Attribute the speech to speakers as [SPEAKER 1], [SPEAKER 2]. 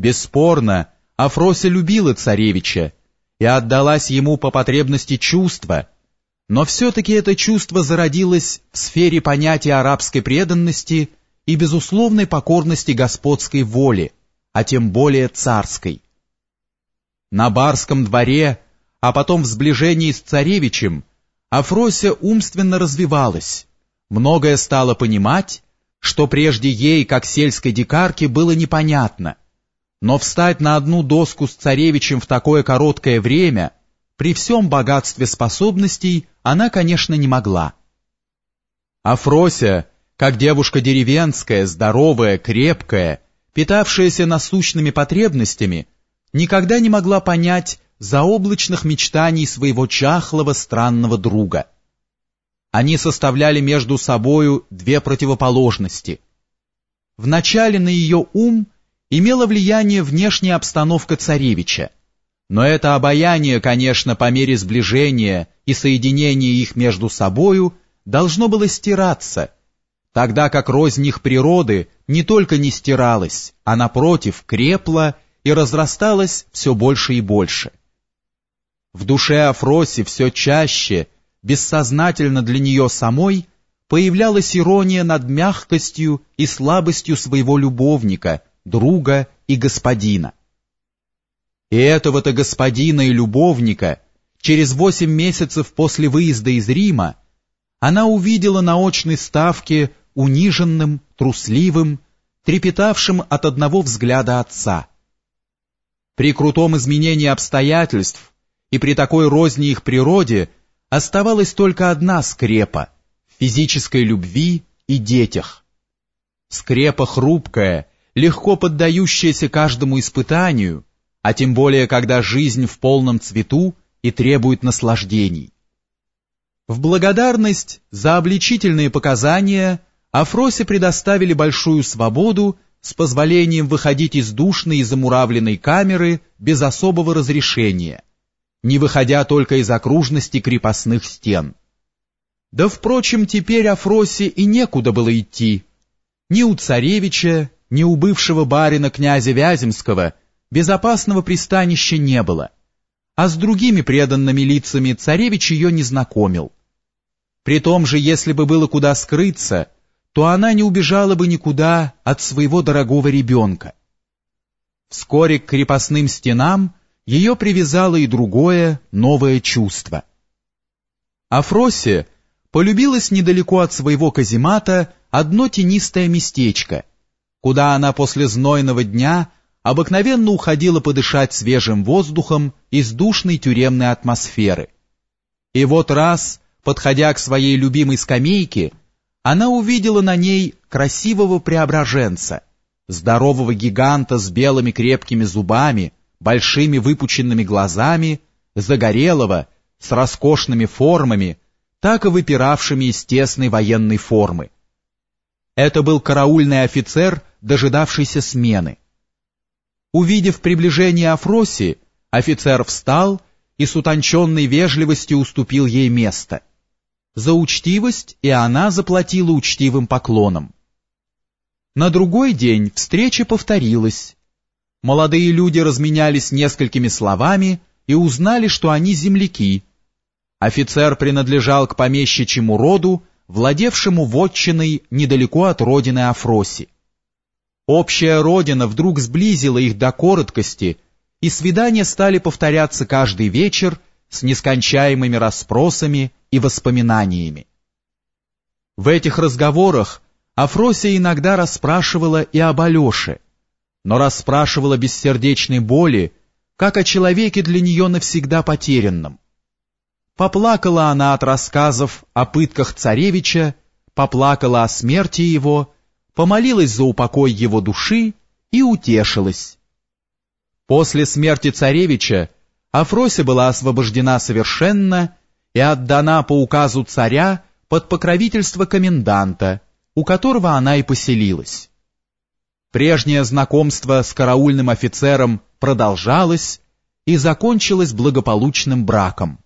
[SPEAKER 1] Бесспорно, Афрося любила царевича и отдалась ему по потребности чувства, но все-таки это чувство зародилось в сфере понятия арабской преданности и безусловной покорности господской воле, а тем более царской. На барском дворе, а потом в сближении с царевичем, Афрося умственно развивалась, многое стала понимать, что прежде ей, как сельской дикарке, было непонятно. Но встать на одну доску с царевичем в такое короткое время, при всем богатстве способностей, она, конечно, не могла. Афрося, как девушка деревенская, здоровая, крепкая, питавшаяся насущными потребностями, никогда не могла понять заоблачных мечтаний своего чахлого странного друга. Они составляли между собою две противоположности. Вначале на ее ум имела влияние внешняя обстановка царевича, но это обаяние, конечно, по мере сближения и соединения их между собою должно было стираться, тогда как рознь их природы не только не стиралась, а напротив крепла и разрасталась все больше и больше. В душе Афроси все чаще, бессознательно для нее самой, появлялась ирония над мягкостью и слабостью своего любовника, друга и господина. И этого-то господина и любовника через восемь месяцев после выезда из Рима она увидела на очной ставке униженным, трусливым, трепетавшим от одного взгляда отца. При крутом изменении обстоятельств и при такой розни их природе оставалась только одна скрепа — физической любви и детях. Скрепа хрупкая, легко поддающаяся каждому испытанию, а тем более, когда жизнь в полном цвету и требует наслаждений. В благодарность за обличительные показания Афросе предоставили большую свободу с позволением выходить из душной и замуравленной камеры без особого разрешения, не выходя только из окружности крепостных стен. Да, впрочем, теперь Афросе и некуда было идти. Ни у царевича, ни у бывшего барина князя Вяземского безопасного пристанища не было, а с другими преданными лицами царевич ее не знакомил. При том же, если бы было куда скрыться, то она не убежала бы никуда от своего дорогого ребенка. Вскоре к крепостным стенам ее привязало и другое, новое чувство. Афросе полюбилась недалеко от своего каземата одно тенистое местечко, куда она после знойного дня обыкновенно уходила подышать свежим воздухом из душной тюремной атмосферы. И вот раз, подходя к своей любимой скамейке, она увидела на ней красивого преображенца, здорового гиганта с белыми крепкими зубами, большими выпученными глазами, загорелого, с роскошными формами, так и выпиравшими из тесной военной формы. Это был караульный офицер, дожидавшийся смены. Увидев приближение Афроси, офицер встал и с утонченной вежливостью уступил ей место. За учтивость и она заплатила учтивым поклоном. На другой день встреча повторилась. Молодые люди разменялись несколькими словами и узнали, что они земляки. Офицер принадлежал к помещичьему роду, владевшему вотчиной недалеко от родины Афроси. Общая родина вдруг сблизила их до короткости, и свидания стали повторяться каждый вечер с нескончаемыми расспросами и воспоминаниями. В этих разговорах Афросия иногда расспрашивала и об Алёше, но расспрашивала без сердечной боли, как о человеке для нее навсегда потерянном. Поплакала она от рассказов о пытках царевича, поплакала о смерти его, помолилась за упокой его души и утешилась. После смерти царевича Афрося была освобождена совершенно и отдана по указу царя под покровительство коменданта, у которого она и поселилась. Прежнее знакомство с караульным офицером продолжалось и закончилось благополучным браком.